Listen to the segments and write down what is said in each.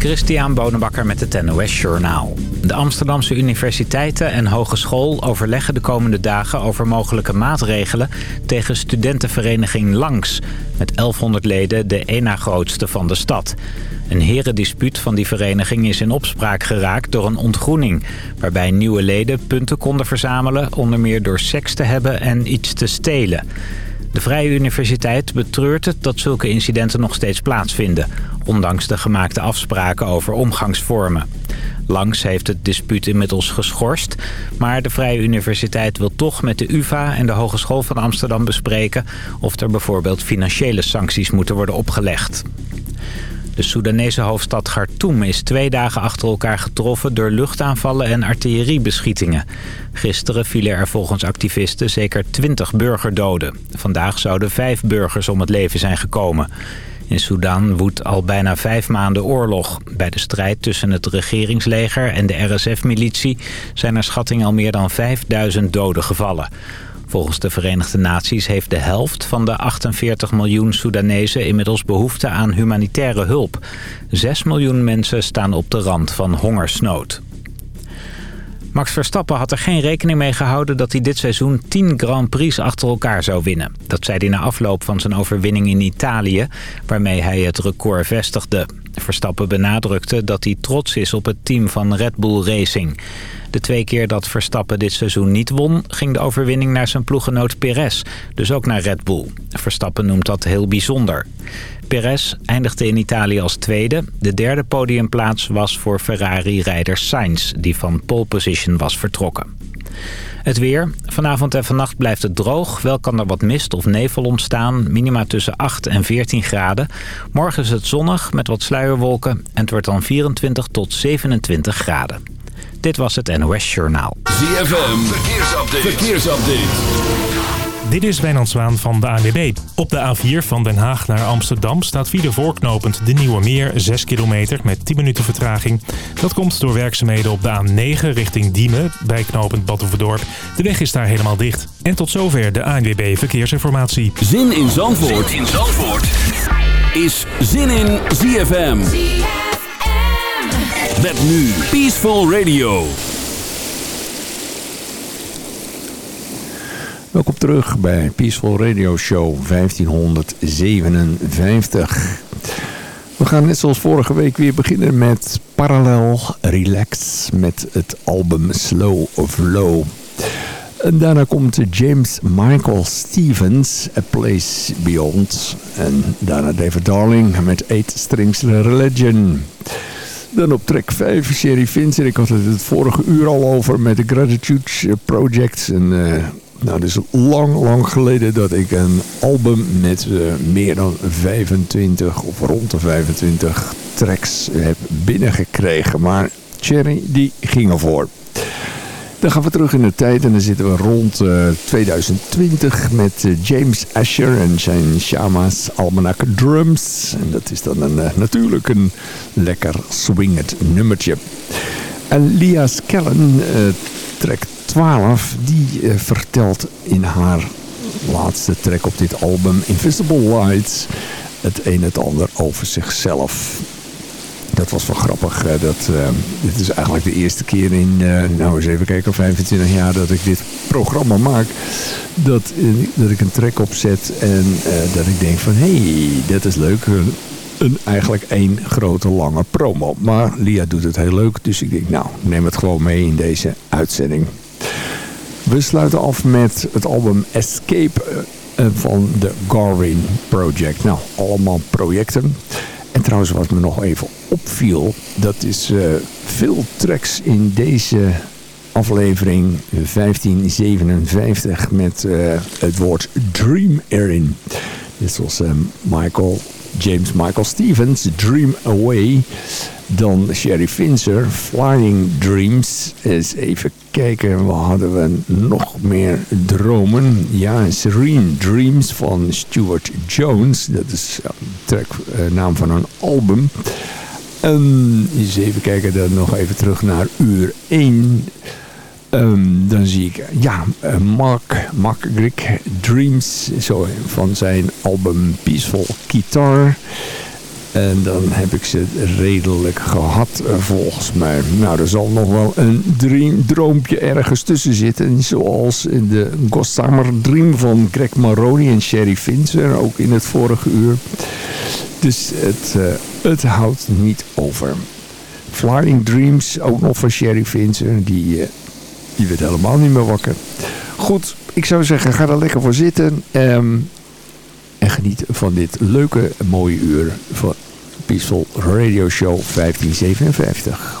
Christian Bonenbakker met het NOS Journaal. De Amsterdamse universiteiten en hogeschool overleggen de komende dagen over mogelijke maatregelen tegen studentenvereniging Langs. Met 1100 leden de één na grootste van de stad. Een herendispuut van die vereniging is in opspraak geraakt door een ontgroening... waarbij nieuwe leden punten konden verzamelen, onder meer door seks te hebben en iets te stelen. De Vrije Universiteit betreurt het dat zulke incidenten nog steeds plaatsvinden... ondanks de gemaakte afspraken over omgangsvormen. Langs heeft het dispuut inmiddels geschorst... maar de Vrije Universiteit wil toch met de UvA en de Hogeschool van Amsterdam bespreken... of er bijvoorbeeld financiële sancties moeten worden opgelegd. De Soedanese hoofdstad Khartoum is twee dagen achter elkaar getroffen door luchtaanvallen en artilleriebeschietingen. Gisteren vielen er volgens activisten zeker 20 burgerdoden. Vandaag zouden vijf burgers om het leven zijn gekomen. In Soedan woedt al bijna vijf maanden oorlog. Bij de strijd tussen het regeringsleger en de RSF-militie zijn er schatting al meer dan 5000 doden gevallen. Volgens de Verenigde Naties heeft de helft van de 48 miljoen Soedanezen inmiddels behoefte aan humanitaire hulp. 6 miljoen mensen staan op de rand van hongersnood. Max Verstappen had er geen rekening mee gehouden dat hij dit seizoen 10 Grand Prix achter elkaar zou winnen. Dat zei hij na afloop van zijn overwinning in Italië, waarmee hij het record vestigde. Verstappen benadrukte dat hij trots is op het team van Red Bull Racing. De twee keer dat Verstappen dit seizoen niet won... ging de overwinning naar zijn ploegenoot Perez, dus ook naar Red Bull. Verstappen noemt dat heel bijzonder. Perez eindigde in Italië als tweede. De derde podiumplaats was voor Ferrari-rijder Sainz... die van pole position was vertrokken. Het weer. Vanavond en vannacht blijft het droog. Wel kan er wat mist of nevel ontstaan. Minima tussen 8 en 14 graden. Morgen is het zonnig met wat sluierwolken. En het wordt dan 24 tot 27 graden. Dit was het NOS Journaal. ZFM, verkeersupdate. verkeersupdate. Dit is Wijnand Zwaan van de ANWB. Op de A4 van Den Haag naar Amsterdam staat via voorknopend de Nieuwe Meer 6 kilometer met 10 minuten vertraging. Dat komt door werkzaamheden op de A9 richting Diemen bij knooppunt Badhoevedorp. De weg is daar helemaal dicht. En tot zover de ANWB Verkeersinformatie. Zin in Zandvoort, zin in Zandvoort. is Zin in ZFM. Met nu Peaceful Radio. Welkom terug bij Peaceful Radio Show 1557. We gaan net zoals vorige week weer beginnen met Parallel Relax met het album Slow Flow. En daarna komt James Michael Stevens, A Place Beyond. En daarna David Darling met Eight Strings Religion. Dan op track 5, Sherry Vincent. Ik had het het vorige uur al over met de Gratitude Project. En, uh, nou, het is lang, lang geleden dat ik een album met uh, meer dan 25 of rond de 25 tracks heb binnengekregen. Maar Cherry, die ging ervoor. Dan gaan we terug in de tijd en dan zitten we rond uh, 2020 met uh, James Asher en zijn Shama's Almanac Drums. En dat is dan een, natuurlijk een lekker swingend nummertje. En Lia Skellen, track 12, die vertelt in haar laatste track op dit album Invisible Lights het een en het ander over zichzelf dat was wel grappig. Uh, dat, uh, dit is eigenlijk de eerste keer in, nou eens even kijken, 25 jaar dat ik dit programma maak. Dat, dat ik een track opzet en dat ik denk van, hé, hey, dat is leuk. Een, eigenlijk één grote lange promo. Maar Lia doet het heel leuk, dus ik denk, nou, neem het gewoon mee in deze uitzending. We sluiten af met het album Escape van de Garvin Project. Nou, allemaal projecten. En trouwens, wat me nog even opviel, dat is uh, veel tracks in deze aflevering 1557 met het woord dream erin. Dit was Michael, James Michael Stevens, Dream Away. Dan Sherry Finzer, Flying Dreams. Eens even kijken, we hadden we nog meer dromen. Ja, Serene Dreams van Stuart Jones. Dat is track, uh, naam van een album. Um, eens even kijken, dan nog even terug naar uur 1. Um, dan zie ik, ja, uh, Mark, Mark Grick Dreams, zo, van zijn album Peaceful Guitar. En dan heb ik ze redelijk gehad volgens mij. Nou, er zal nog wel een dream, droompje ergens tussen zitten. Zoals de Ghost Summer Dream van Greg Maroney en Sherry Finzer. Ook in het vorige uur. Dus het, uh, het houdt niet over. Flying Dreams, ook nog van Sherry Finzer. Die, die werd helemaal niet meer wakker. Goed, ik zou zeggen, ga er lekker voor zitten. Um, en geniet van dit leuke, mooie uur van Peaceful Radio Show 1557.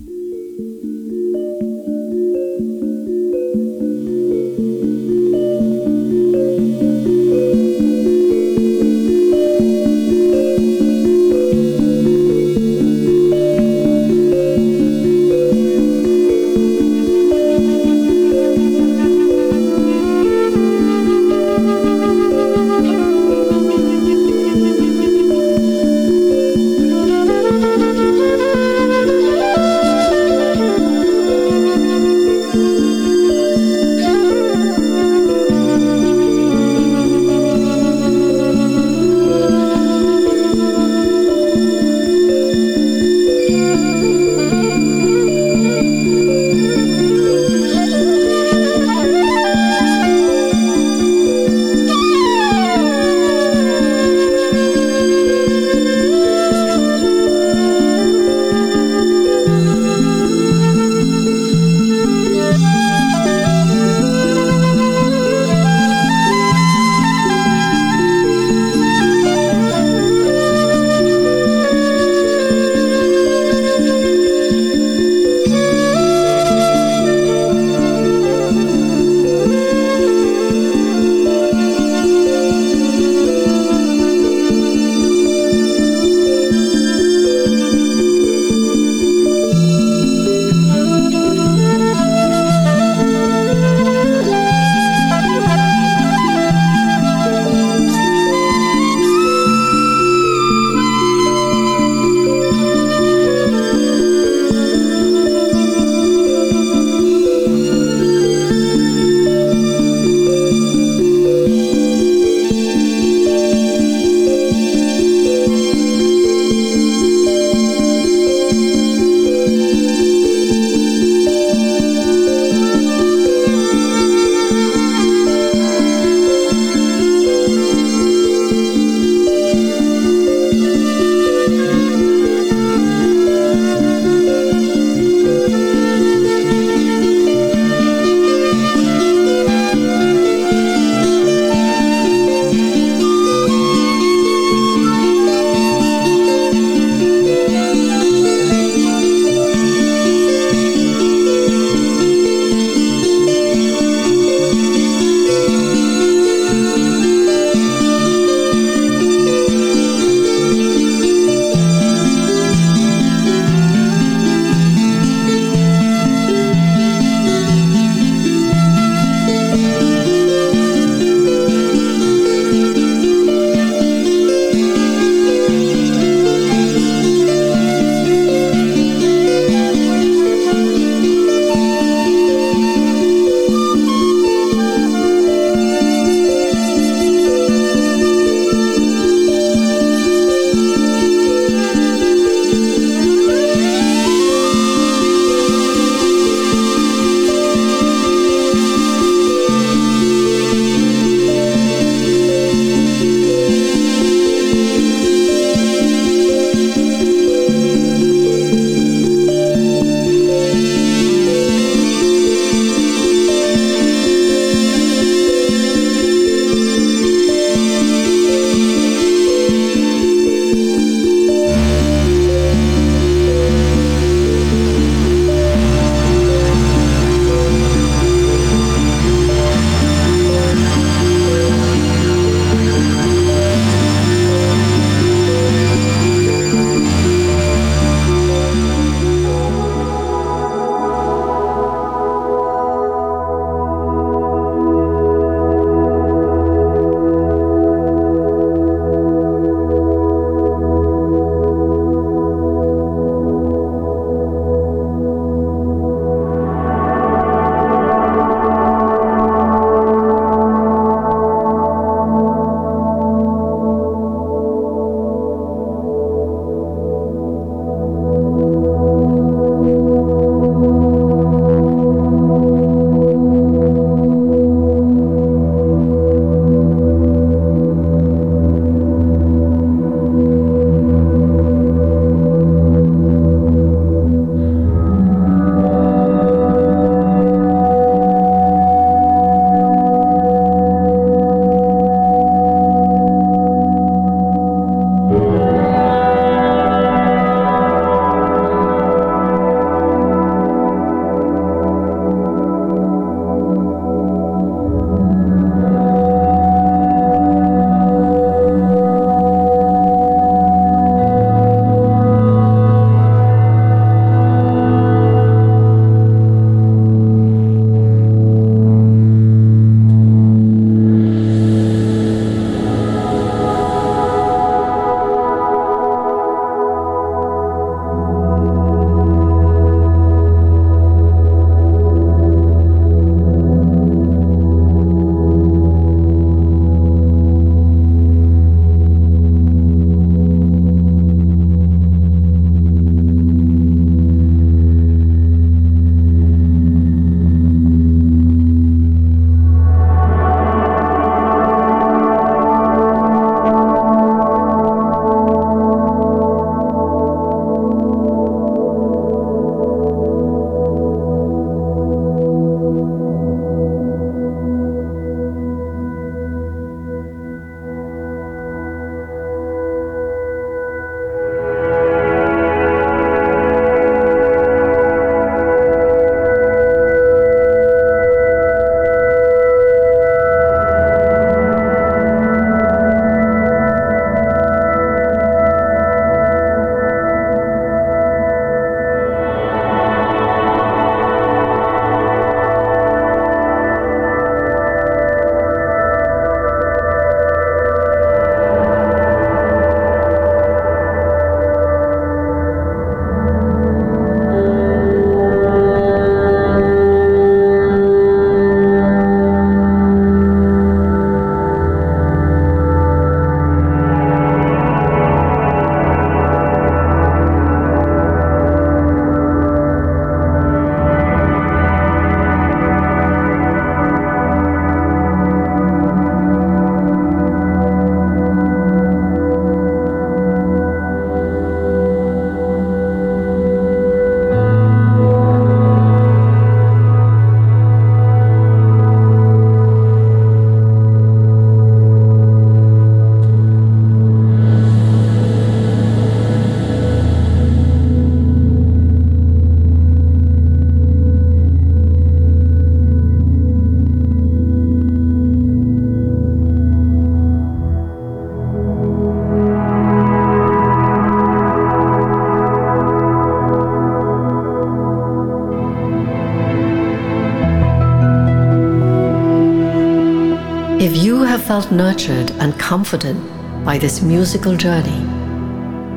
Felt nurtured and comforted by this musical journey,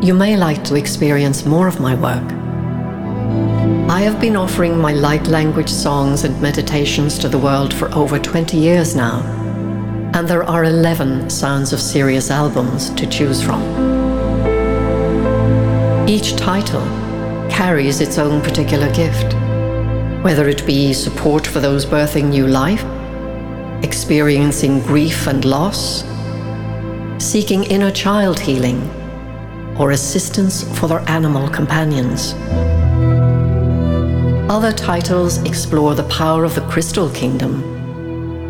you may like to experience more of my work. I have been offering my light language songs and meditations to the world for over 20 years now, and there are 11 Sounds of Sirius albums to choose from. Each title carries its own particular gift, whether it be support for those birthing new life, experiencing grief and loss, seeking inner child healing, or assistance for their animal companions. Other titles explore the power of the crystal kingdom,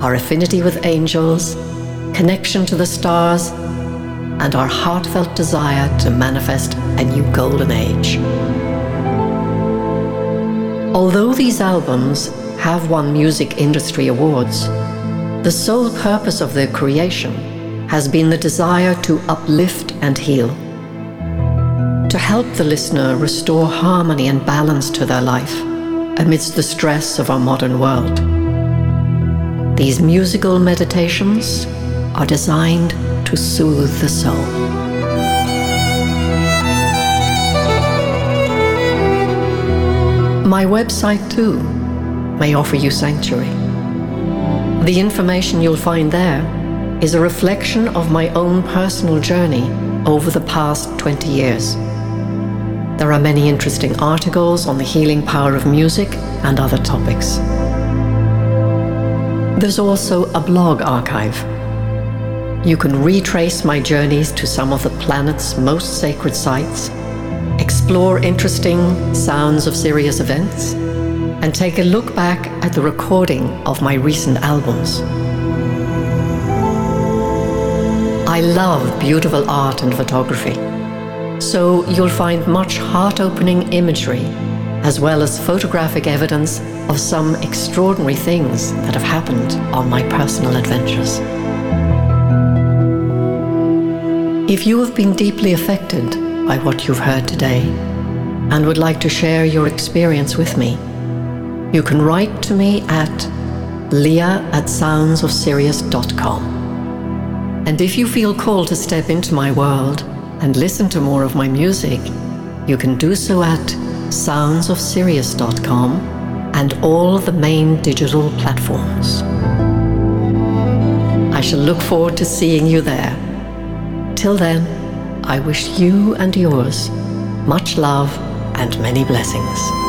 our affinity with angels, connection to the stars, and our heartfelt desire to manifest a new golden age. Although these albums have won music industry awards, the sole purpose of their creation has been the desire to uplift and heal, to help the listener restore harmony and balance to their life amidst the stress of our modern world. These musical meditations are designed to soothe the soul. My website, too, may offer you sanctuary. The information you'll find there is a reflection of my own personal journey over the past 20 years. There are many interesting articles on the healing power of music and other topics. There's also a blog archive. You can retrace my journeys to some of the planet's most sacred sites, explore interesting Sounds of serious events, and take a look back at the recording of my recent albums. I love beautiful art and photography, so you'll find much heart opening imagery as well as photographic evidence of some extraordinary things that have happened on my personal adventures. If you have been deeply affected by what you've heard today and would like to share your experience with me, you can write to me at leah at soundsofsirius.com. And if you feel called to step into my world and listen to more of my music, you can do so at soundsofsirius.com and all the main digital platforms. I shall look forward to seeing you there. Till then, I wish you and yours much love and many blessings.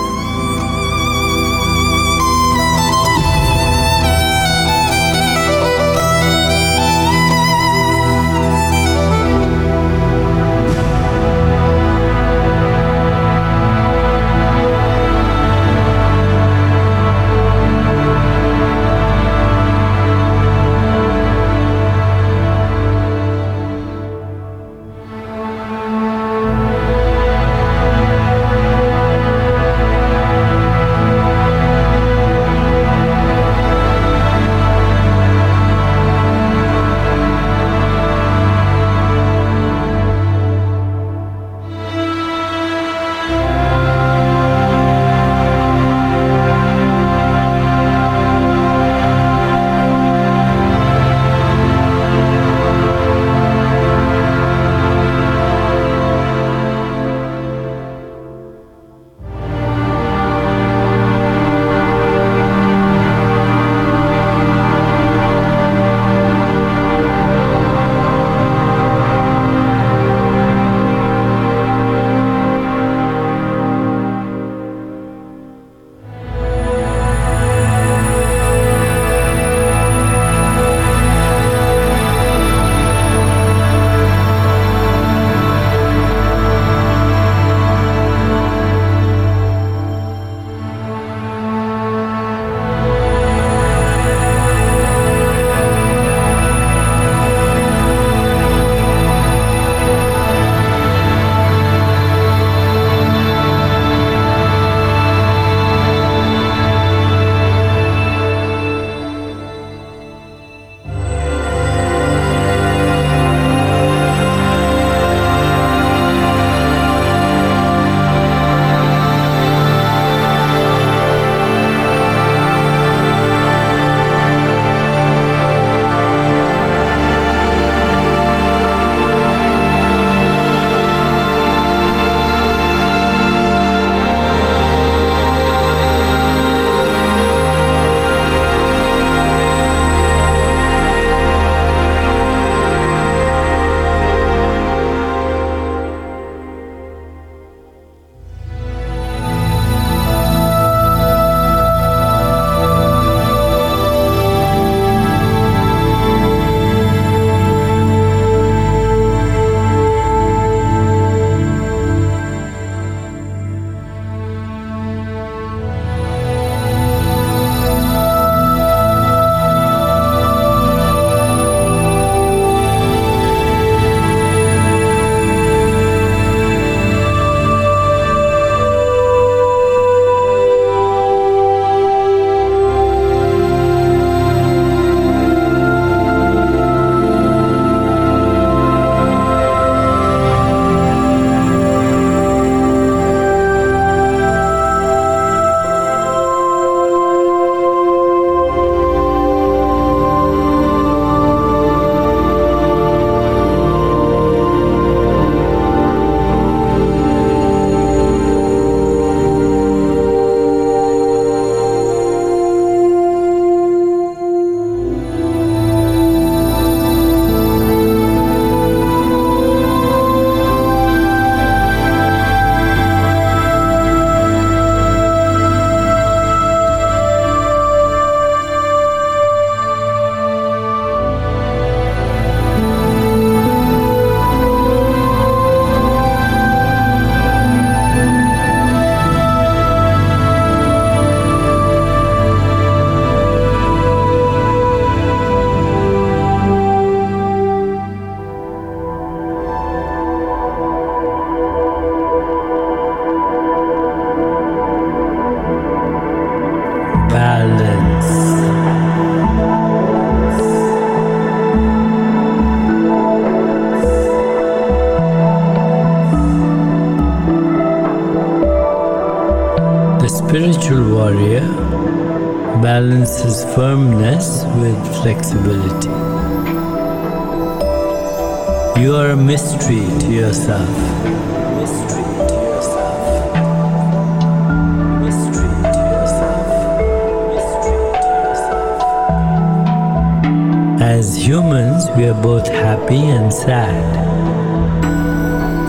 Humans, we are both happy and sad,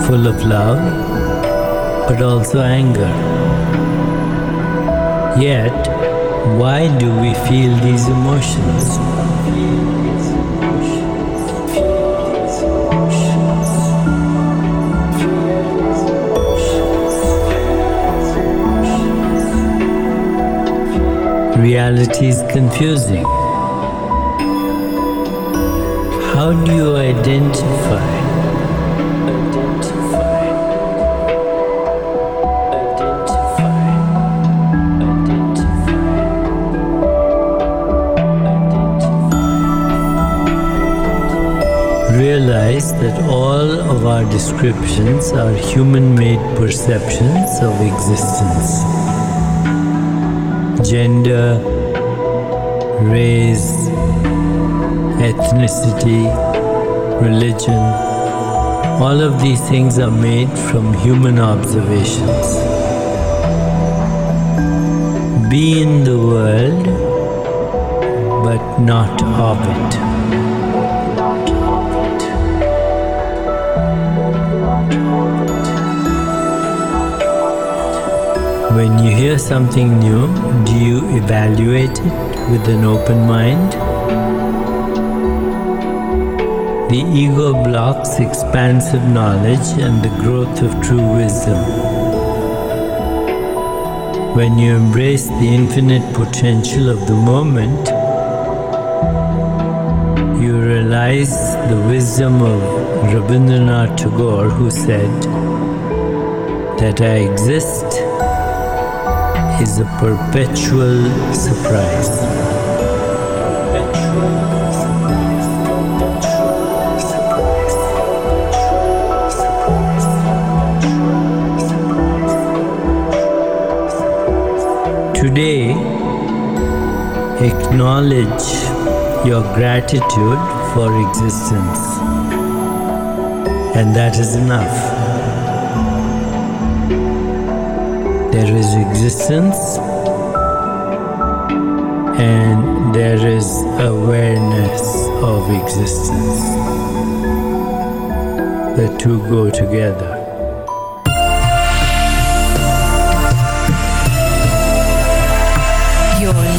full of love, but also anger. Yet, why do we feel these emotions? Reality is confusing. How do you identify? Realize that all of our descriptions are human made perceptions of existence. Gender, race, ethnicity, religion, all of these things are made from human observations. Be in the world, but not of it. When you hear something new, do you evaluate it with an open mind? The ego blocks expansive knowledge and the growth of true wisdom. When you embrace the infinite potential of the moment, you realize the wisdom of Rabindranath Tagore, who said, That I exist is a perpetual surprise. Acknowledge your gratitude for existence, and that is enough. There is existence and there is awareness of existence. The two go together.